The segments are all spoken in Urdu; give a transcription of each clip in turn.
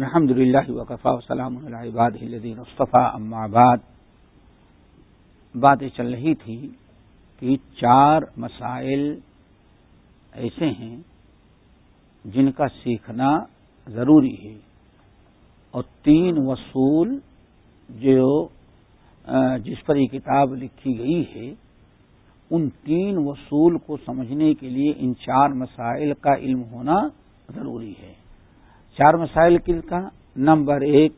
الحمد للہ وقفا وسلام الباد مصطفیٰ اما بعد، باتیں چل رہی تھی کہ چار مسائل ایسے ہیں جن کا سیکھنا ضروری ہے اور تین وصول جو جس پر یہ کتاب لکھی گئی ہے، ان تین وصول کو سمجھنے کے لیے ان چار مسائل کا علم ہونا ضروری ہے۔ چار مسائل کل کا نمبر ایک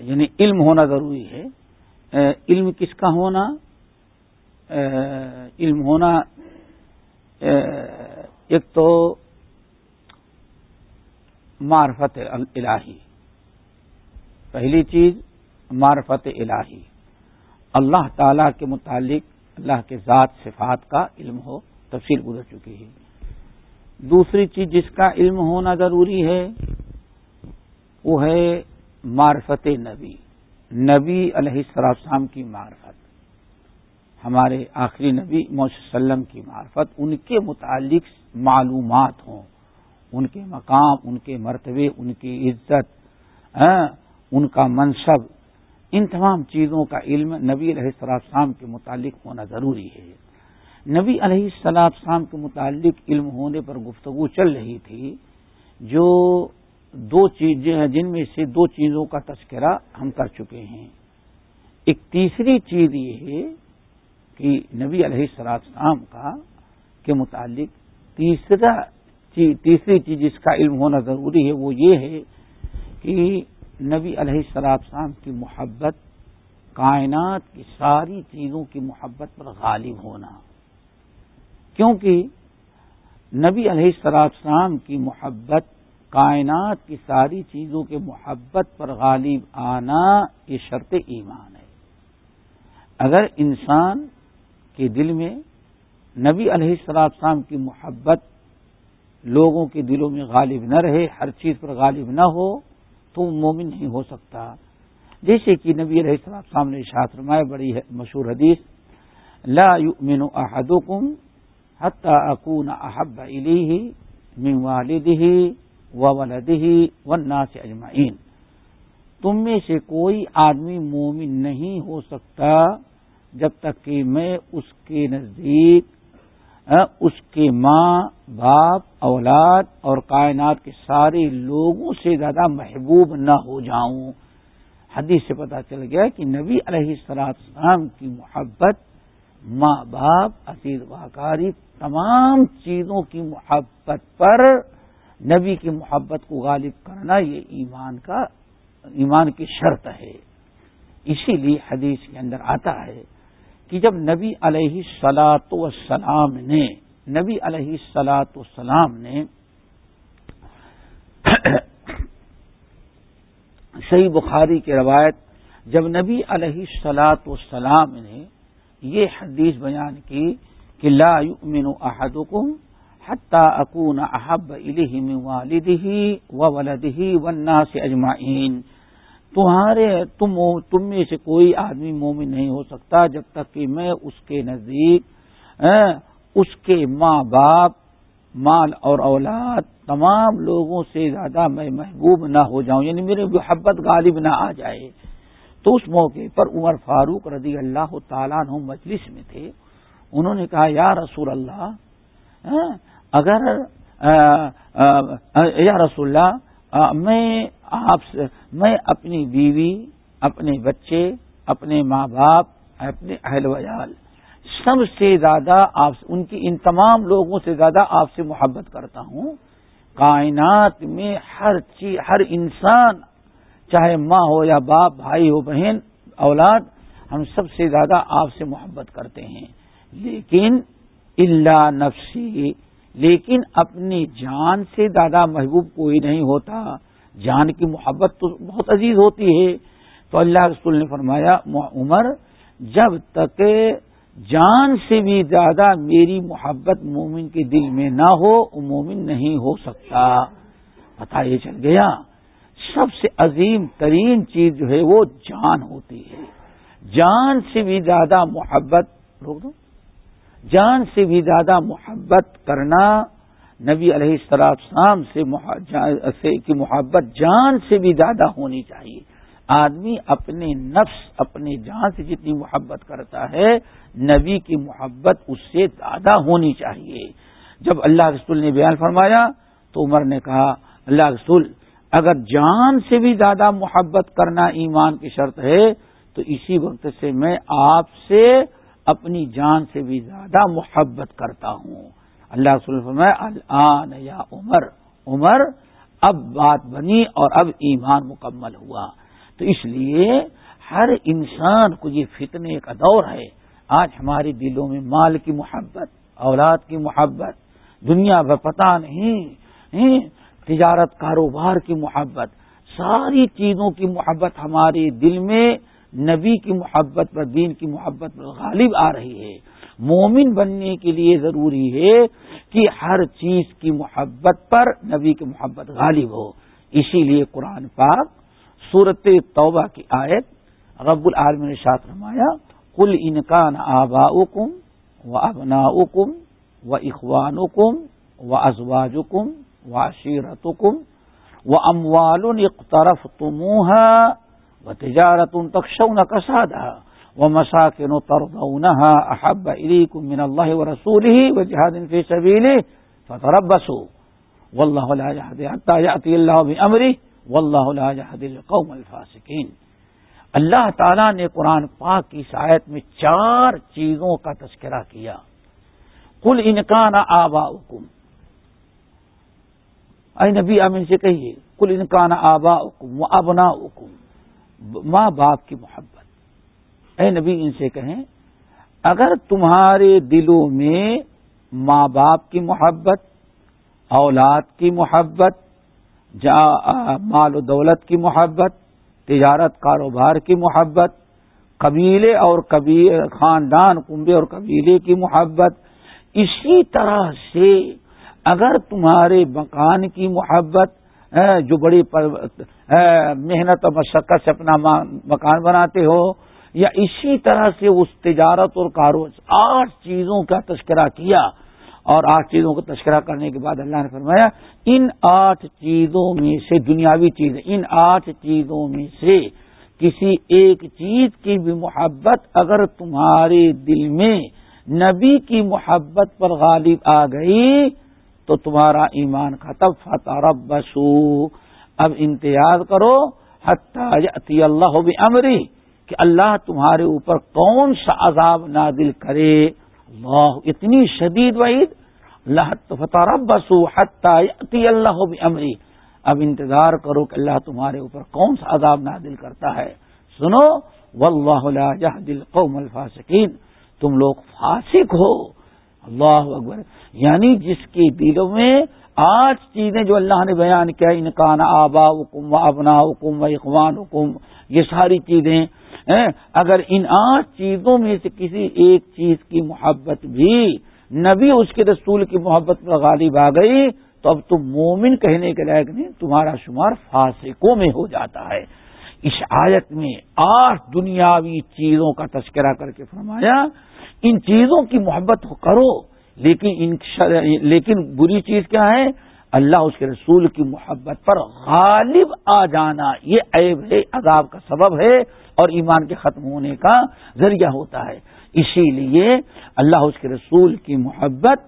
یعنی علم ہونا ضروری ہے۔ علم کس کا ہونا؟ علم ہونا ایک تو معرفت الہی۔ پہلی چیز، معرفت الہی۔ اللہ تعالی کے متعلق، اللہ کے ذات صفات کا علم ہو، تفصیل گزر چکی ہے۔ دوسری چیز جس کا علم ہونا ضروری ہے، وہ ہے معرفت نبی۔ نبی علیہ السلام کی معرفت۔ ہمارے آخری نبی وسلم کی معرفت۔ ان کے متعلق معلومات ہوں۔ ان کے مقام، ان کے مرتبے، ان کی عزت ہاں، ان کا منصب۔ ان تمام چیزوں کا علم نبی علیہ السلام کے متعلق ہونا ضروری ہے۔ نبی علیہ السلام کے متعلق علم ہونے پر گفتگو چل رہی تھی، جو دو چیزیں ہیں، جن میں سے دو چیزوں کا تذکرہ ہم کر چکے ہیں۔ ایک تیسری چیز یہ ہے کہ نبی علیہ السلام کا کے متعلق تیسرا چیز، تیسری چیز جس کا علم ہونا ضروری ہے، وہ یہ ہے کہ نبی علیہ السلام کی محبت، کائنات کی ساری چیزوں کی محبت پر غالب ہونا۔ کیونکہ نبی علیہ السلام کی محبت کائنات کی ساری چیزوں کے محبت پر غالب آنا یہ شرط ایمان ہے۔ اگر انسان کے دل میں نبی علیہ السلام کی محبت لوگوں کے دلوں میں غالب نہ رہے، ہر چیز پر غالب نہ ہو، تو مومن نہیں ہو سکتا۔ جیسے کہ نبی علیہ السلام نے شاط بڑی مشہور حدیث، لا يؤمن احدكم حتى اكون احب اليه من والده وولده والناس اجمعین تم میں سے کوئی آدمی مومن نہیں ہو سکتا جب تک کہ میں اس کے نزدیک اس کے ماں، باپ، اولاد اور کائنات کے سارے لوگوں سے زیادہ محبوب نہ ہو جاؤں۔ حدیث سے پتا چل گیا کہ نبی علیہ السلام کی محبت ماں باپ عزیز واکاری تمام چیزوں کی محبت پر نبی کی محبت کو غالب کرنا یہ ایمان کا، ایمان کی شرط ہے۔ اسی لیے حدیث کے اندر آتا ہے کہ جب نبی علیہ سلاۃ وسلام نے، نبی علیہ سلاۃ وسلام نے صحیح بخاری کی روایت، جب نبی علیہ سلاۃ وسلام نے یہ حدیث بیان کی کہ لا يؤمن احدكم حتى اكون احب اليه من والده وولده والناس اجمعين تمہارے تم تم میں سے کوئی آدمی مومن نہیں ہو سکتا جب تک کہ میں اس کے نزدیک اس کے ماں باپ، مال اور اولاد تمام لوگوں سے زیادہ میں محبوب نہ ہو جاؤں یعنی میرے محبت غالب نہ آ جائے۔ تو اس موقع پر عمر فاروق رضی اللہ تعالیٰ عنہ مجلس میں تھے۔ انہوں نے کہا، یا رسول اللہ ہاں، اگر یا رسول اللہ میں آپ سے، میں اپنی بیوی، اپنے بچے، اپنے ماں باپ، اپنے اہل ویال، سب سے زیادہ آپ ان کی، ان تمام لوگوں سے زیادہ آپ سے محبت کرتا ہوں۔ کائنات میں ہر چیز، ہر انسان چاہے ماں ہو یا باپ، بھائی ہو، بہن، اولاد، ہم سب سے زیادہ آپ سے محبت کرتے ہیں۔ لیکن اللہ نفسی، لیکن اپنی جان سے زیادہ محبوب کوئی نہیں ہوتا۔ جان کی محبت تو بہت عزیز ہوتی ہے۔ تو اللہ رسول نے فرمایا عمر، جب تک جان سے بھی زیادہ میری محبت مومن کے دل میں نہ ہو، وہ مومن نہیں ہو سکتا۔ پتا یہ چل گیا۔ سب سے عظیم ترین چیز جو ہے وہ جان ہوتی ہے۔ جان سے بھی زیادہ محبت، روک دو۔ جان سے بھی زیادہ محبت کرنا، نبی علیہ السلام سے کی محبت جان سے بھی زیادہ ہونی چاہیے۔ آدمی اپنے نفس اپنے جان سے جتنی محبت کرتا ہے، نبی کی محبت اس سے زیادہ ہونی چاہیے۔ جب اللہ رسول نے بیان فرمایا تو عمر نے کہا، اللہ رسول اگر جان سے بھی زیادہ محبت کرنا ایمان کی شرط ہے، تو اسی وقت سے میں آپ سے اپنی جان سے بھی زیادہ محبت کرتا ہوں۔ اللہ رسول فرمایا، الان یا عمر عمر، اب بات بنی اور اب ایمان مکمل ہوا۔ تو اس لیے ہر انسان کو یہ فتنے کا دور ہے۔ آج ہمارے دلوں میں مال کی محبت، اولاد کی محبت، دنیا بھر پتہ نہیں تجارت کاروبار کی محبت، ساری چیزوں کی محبت ہمارے دل میں نبی کی محبت پر، دین کی محبت پر غالب آ رہی ہے۔ مومن بننے کے لیے ضروری ہے کہ ہر چیز کی محبت پر نبی کی محبت غالب ہو۔ اسی لیے قرآن پاک صورت توبہ کی آیت رب العالم نے شاط رمایا کل انکان آبا کم و ابنا کم و اخوان کم و ازواج کم و عشیرت کم و اموال اقترف تموہ و تجارت تخشون کسادہ و مساکن ترضونها احب الیکم من اللہ و رسوله و جہاد فی سبیلہ فتربسوا واللہ لا يهدي حتى يأتي الله بأمره واللہ لا يهدي القوم الفاسقین اللہ تعالیٰ نے قرآن پاک کی شاید میں چار چیزوں کا تذکرہ کیا کل انکان آبا حکم اے نبی امین سے کہیے کل انکان آبا حکم و ابنا حکم ماں باپ کی محبت۔ اے نبی، ان سے کہیں، اگر تمہارے دلوں میں ماں باپ کی محبت، اولاد کی محبت مال و دولت کی محبت، تجارت، کاروبار کی محبت، قبیلے اور خاندان، کنبے اور قبیلے کی محبت، اسی طرح سے اگر تمہارے مکان کی محبت جو بڑی محنت اور مشقت سے اپنا مکان بناتے ہو، یا اسی طرح سے اس تجارت اور کاروبار، آٹھ چیزوں کا تذکرہ کیا، اور آٹھ چیزوں کو تذکرہ کرنے کے بعد اللہ نے فرمایا، ان آٹھ چیزوں میں سے دنیاوی چیز، ان آٹھ چیزوں میں سے کسی ایک چیز کی بھی محبت اگر تمہارے دل میں نبی کی محبت پر غالب آ گئی تو تمہارا ایمان ختم فتح رب بسو اب امتیاز کرو، حتی اللہ بھی امری کہ اللہ تمہارے اوپر کون سا عذاب نادل کرے۔ اللہ اتنی شدید وعید۔ اللہ فتح رب بسو حتی اللہ امری اب انتظار کرو کہ اللہ تمہارے اوپر کون سا عذاب نادل کرتا ہے۔ سنو، واللہ لا جہد القوم الفاسقین۔ تم لوگ فاسق ہو۔ اللہ اکبر۔ یعنی جس کے دلوں میں آج چیزیں جو اللہ نے بیان کیا انکان آبا حکم و ابنا حکم و اخوان حکم یہ ساری چیزیں اگر ان آٹھ چیزوں میں سے کسی ایک چیز کی محبت بھی نبی اس کے رسول کی محبت پر غالب آ گئی، تو اب تم مومن کہنے کے لائق نہیں، تمہارا شمار فاسقوں میں ہو جاتا ہے۔ اس آیت میں آٹھ دنیاوی چیزوں کا تذکرہ کر کے فرمایا ان چیزوں کی محبت کرو، لیکن ان لیکن بری چیز کیا ہے؟ اللہ اس کے رسول کی محبت پر غالب آ جانا، یہ عیب ہے، عذاب کا سبب ہے اور ایمان کے ختم ہونے کا ذریعہ ہوتا ہے۔ اسی لیے اللہ اس کے رسول کی محبت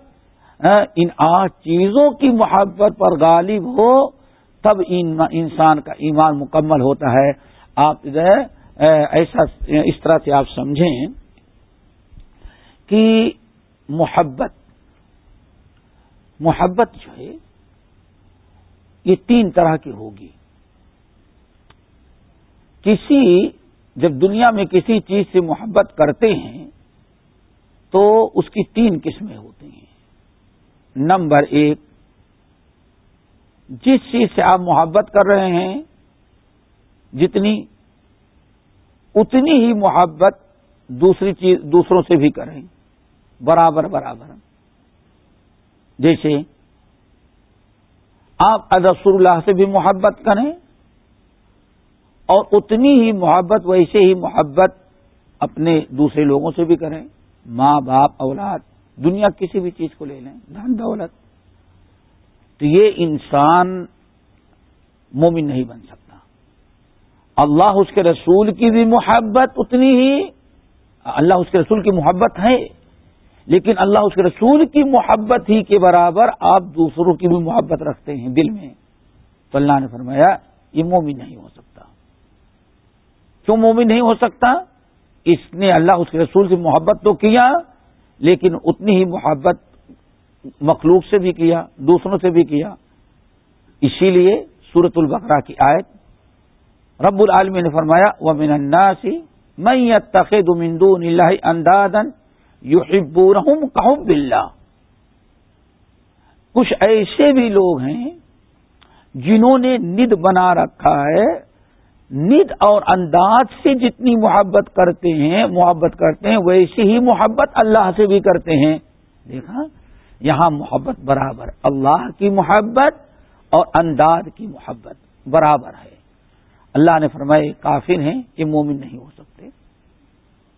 ان آٹھ چیزوں کی محبت پر غالب ہو، تب انسان کا ایمان مکمل ہوتا ہے۔ آپ ایسا اس طرح سے آپ سمجھیں۔ کہ محبت محبت جو ہے، یہ تین طرح کی ہوگی۔ کسی، جب دنیا میں کسی چیز سے محبت کرتے ہیں، تو اس کی تین قسمیں ہوتی ہیں۔ نمبر ایک، جس چیز سے آپ محبت کر رہے ہیں، جتنی، اتنی ہی محبت دوسری چیز، دوسروں سے بھی کریں۔ برابر برابر۔ جیسے آپ ادسر اللہ سے بھی محبت کریں اور اتنی ہی محبت، ویسے ہی محبت اپنے دوسرے لوگوں سے بھی کریں۔ ماں، باپ، اولاد، دنیا کسی بھی چیز کو لے لیں، دھن دولت۔ تو یہ انسان مومن نہیں بن سکتا۔ اللہ اس کے رسول کی بھی محبت اتنی ہی، اللہ اس کے رسول کی محبت ہے۔ لیکن اللہ اس کے رسول کی محبت ہی کے برابر آپ دوسروں کی بھی محبت رکھتے ہیں دل میں۔ تو اللہ نے فرمایا، یہ مومن نہیں ہو سکتا۔ کیوں مومن نہیں ہو سکتا؟ اس نے اللہ اس کے رسول سے محبت تو کیا، لیکن اتنی ہی محبت مخلوق سے بھی کیا، دوسروں سے بھی کیا۔ اسی لیے سورت البقرہ کی آیت رب العالمی نے فرمایا وہ من الناسی میں تقید مندون اللہ اندادن یو حبورحم کہب اللہ کچھ ایسے بھی لوگ ہیں جنہوں نے ند بنا رکھا ہے، ند اور انداز سے جتنی محبت کرتے ہیں، محبت کرتے ہیں، ویسی ہی محبت اللہ سے بھی کرتے ہیں۔ دیکھا، یہاں محبت برابر، اللہ کی محبت اور انداز کی محبت برابر ہے۔ اللہ نے فرمائے، کافر ہیں، یہ مومن نہیں ہو سکتے۔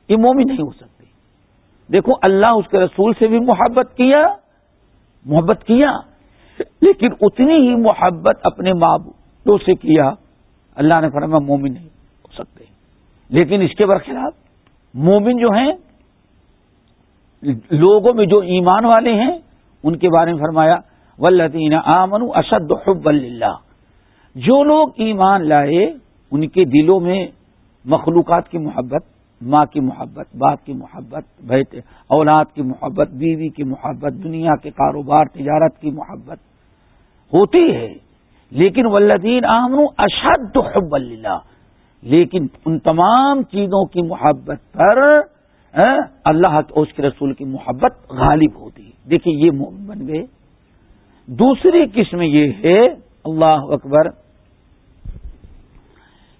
یہ مومن نہیں ہو سکتے۔ دیکھو اللہ اس کے رسول سے بھی محبت کیا محبت کیا، لیکن اتنی ہی محبت اپنے ماں سے کیا۔ اللہ نے فرمایا مومن نہیں ہو سکتے۔ لیکن اس کے برخلاف مومن جو ہیں، لوگوں میں جو ایمان والے ہیں، ان کے بارے میں فرمایا ولدین آمن اشد حب اللہ جو لوگ ایمان لائے، ان کے دلوں میں مخلوقات کی محبت ماں کی محبت، باپ کی محبت بہت اولاد کی محبت، بیوی کی محبت، دنیا کے کاروبار، تجارت کی محبت ہوتی ہے۔ لیکن ولدین آمن اشد حب اللہ لیکن ان تمام چیزوں کی محبت پر اللہ اس کے رسول کی محبت غالب ہوتی ہے۔ دیکھیے، یہ بن گئے۔ دوسری قسم یہ ہے، اللہ اکبر،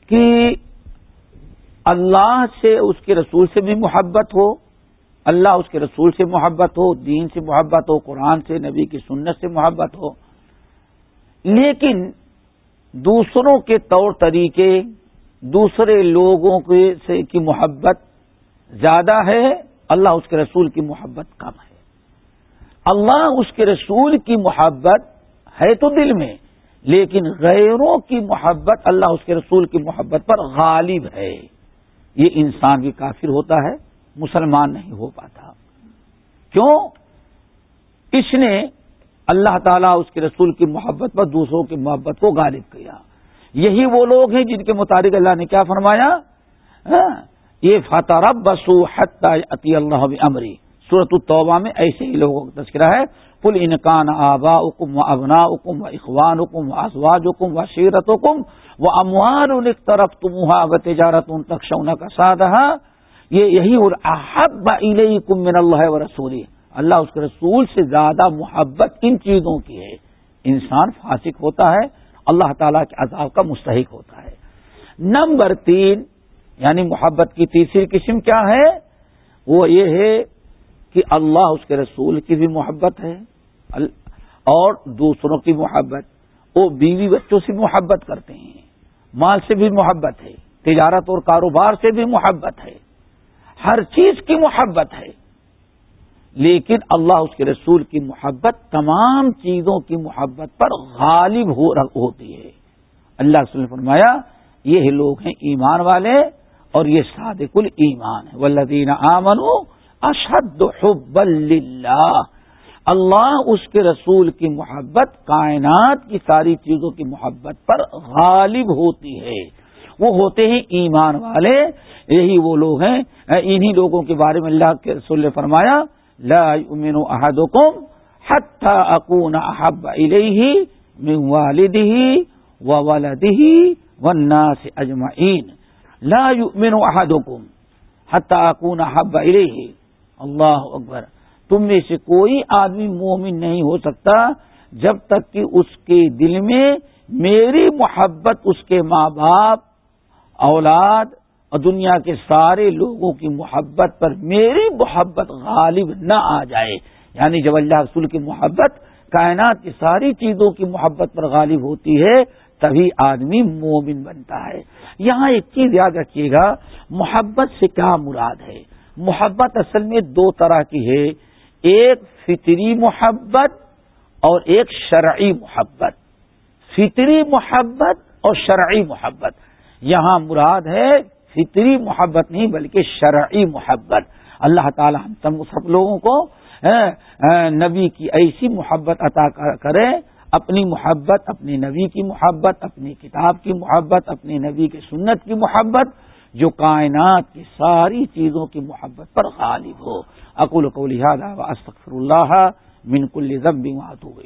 کہ اللہ سے اس کے رسول سے بھی محبت ہو، اللہ اس کے رسول سے محبت ہو، دین سے محبت ہو، قرآن سے، نبی کی سنت سے محبت ہو۔ لیکن دوسروں کے طور طریقے، دوسرے لوگوں کے سے کی محبت زیادہ ہے، اللہ اس کے رسول کی محبت کم ہے۔ اللہ اس کے رسول کی محبت ہے تو دل میں، لیکن غیروں کی محبت اللہ اس کے رسول کی محبت پر غالب ہے۔ یہ انسان بھی کافر ہوتا ہے، مسلمان نہیں ہو پاتا۔ کیوں؟ اس نے اللہ تعالیٰ اس کے رسول کی محبت پر دوسروں کی محبت کو غالب کیا۔ یہی وہ لوگ ہیں جن کے مطابق اللہ نے کیا فرمایا؟ ہاں، یہ فتح رب بسو عطی اللہ امری صورت الطبہ میں ایسے ہی لوگوں کا تذکرہ ہے۔ پل انکان آبا حکم و ابنا حکم و اخوان حکم و ازواج حکم و شیرت حکم و اموار طرف تمہا و تجارت ان تک کا سادہ یہ یہی اور احب کم من اللہ و رسولی اللہ اس کے رسول سے زیادہ محبت ان چیزوں کی ہے۔ انسان فاسق ہوتا ہے، اللہ تعالیٰ کے عذاب کا مستحق ہوتا ہے۔ نمبر تین یعنی محبت کی تیسری قسم کیا ہے؟ وہ یہ ہے کہ اللہ اس کے رسول کی بھی محبت ہے اور دوسروں کی محبت، وہ بیوی بچوں سے محبت کرتے ہیں، مال سے بھی محبت ہے، تجارت اور کاروبار سے بھی محبت ہے، ہر چیز کی محبت ہے۔ لیکن اللہ اس کے رسول کی محبت تمام چیزوں کی محبت پر غالب ہو ہوتی ہے۔ اللہ رسول نے فرمایا، یہ لوگ ہیں ایمان والے اور یہ صادق ایمان ہے ولدین آمن اشد حب اللہ اللہ اس کے رسول کی محبت، کائنات کی ساری چیزوں کی محبت پر غالب ہوتی ہے۔ وہ ہوتے ہیں ایمان والے۔ یہی وہ لوگ ہیں۔ انہی لوگوں کے بارے میں اللہ کے رسول نے فرمایا، لا يؤمن احدكم حتى اكون احب اليه من والده وولده والناس اجمعين لا يؤمن احدكم حتى اكون احب اليه اللہ اکبر۔ تم میں سے کوئی آدمی مومن نہیں ہو سکتا جب تک کہ اس کے دل میں میری محبت، اس کے ماں باپ اولاد اور دنیا کے سارے لوگوں کی محبت پر میری محبت غالب نہ آ جائے۔ یعنی جب اللہ رسول کی محبت، کائنات کی ساری چیزوں کی محبت پر غالب ہوتی ہے، تبھی آدمی مومن بنتا ہے۔ یہاں ایک چیز یاد رکھیے گا، محبت سے کیا مراد ہے؟ محبت اصل میں دو طرح کی ہے، ایک فطری محبت اور ایک شرعی محبت۔ فطری محبت اور شرعی محبت۔ یہاں مراد ہے فطری محبت نہیں بلکہ شرعی محبت۔ اللہ تعالی ہم تم سب لوگوں کو نبی کی ایسی محبت عطا کرے اپنی محبت اپنی نبی کی محبت، اپنی کتاب کی محبت اپنی نبی کی سنت کی محبت۔ جو کائنات کی ساری چیزوں کی محبت پر غالب ہو۔ اکول کو لہٰذا استغفر اللہ من کل ذنب گئی